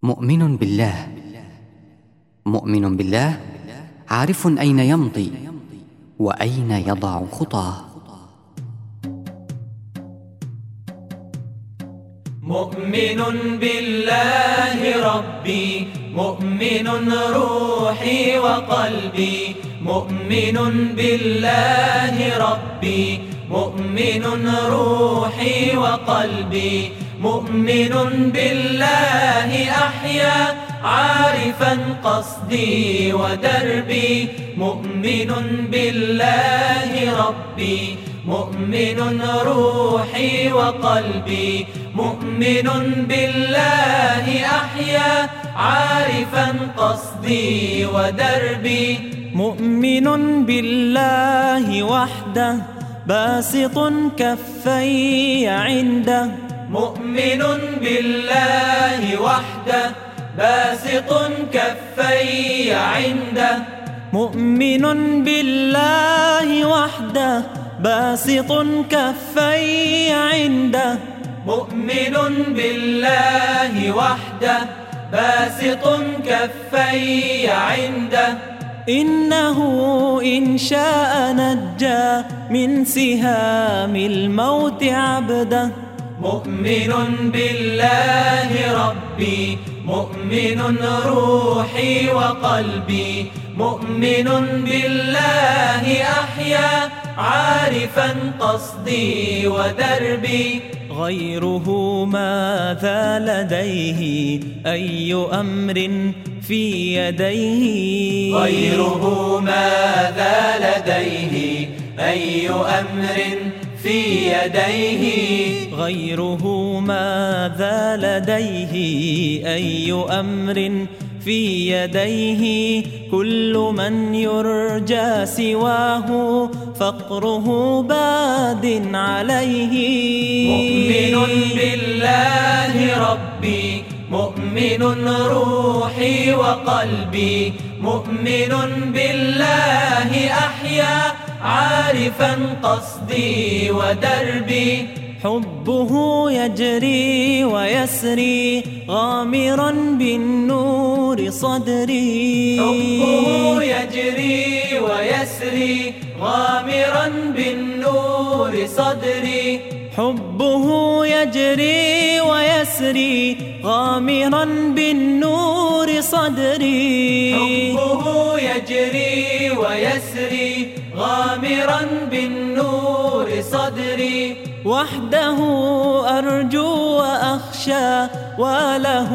مؤمن بالله. مؤمن بالله عارف أين يمضي وأين يضع خطاه. مؤمن بالله ربي مؤمن روحي وقلبي مؤمن بالله ربي مؤمن روحي وقلبي. مؤمن بالله أحيا عارفا قصدي ودربي. مؤمن بالله ربي مؤمن روحي وقلبي. مؤمن بالله أحيا عارفا قصدي ودربي. مؤمن بالله وحده باسط كفي عنده. مؤمن بالله وحده باسط كفي عنده. مؤمن بالله وحده باسط كفي عنده. مؤمن بالله وحده باسط كفي عنده. إنه إن شاء نجى من سهام الموت عبده. مؤمن بالله ربي مؤمن روحي وقلبي مؤمن بالله أحيا عارفا قصدي ودربي. غيره ماذا لديه؟ أي أمر في يديه؟ غيره ماذا لديه؟ أي أمر في يديه. غيره ماذا لديه؟ أي أمر في يديه؟ كل من يرجى سواه فقره باد عليه. مؤمن بالله ربي مؤمن روحي وقلبي مؤمن بالله أحيا. عارفا قصدي ودربي. حبه يجري ويسري غامرا بالنور صدري. حبه يجري ويسري غامرا بالنور صدري. حبه يجري ويسري غامرا بالنور صدري. حبه يجري ويسري غامرا بالنور صدري. وحده أرجو وأخشى وله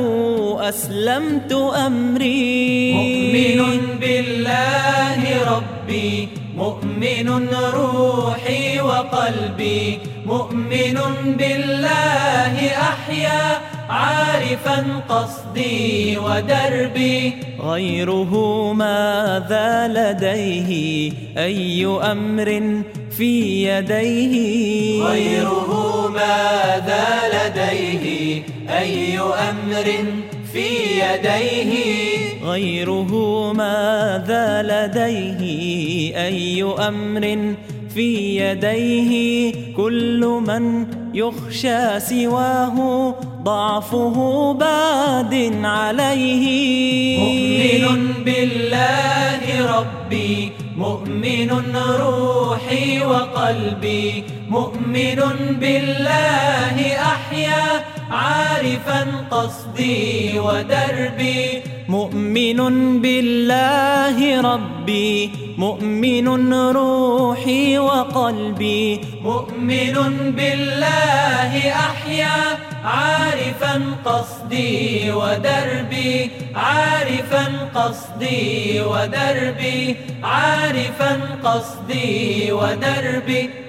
أسلمت أمري. مؤمن بالله ربي مؤمن روحي وقلبي مؤمن بالله أحيا عارفا قصدي ودربي. غيره ماذا لديه؟ أي أمر في يديه؟ غيره ماذا لديه؟ أي أمر في يديه؟ غيره ماذا لديه أي أمر في يديه كل من يخشى سواه ضعفه باد عليه. مؤمن بالله ربي مؤمن روحي وقلبي مؤمن بالله أحيا عارفا قصدي ودربي. مؤمن بالله ربي مؤمن روحي وقلبي مؤمن بالله أحيا عارفا قصدي ودربي عارفا قصدي ودربي عارفا قصدي ودربي.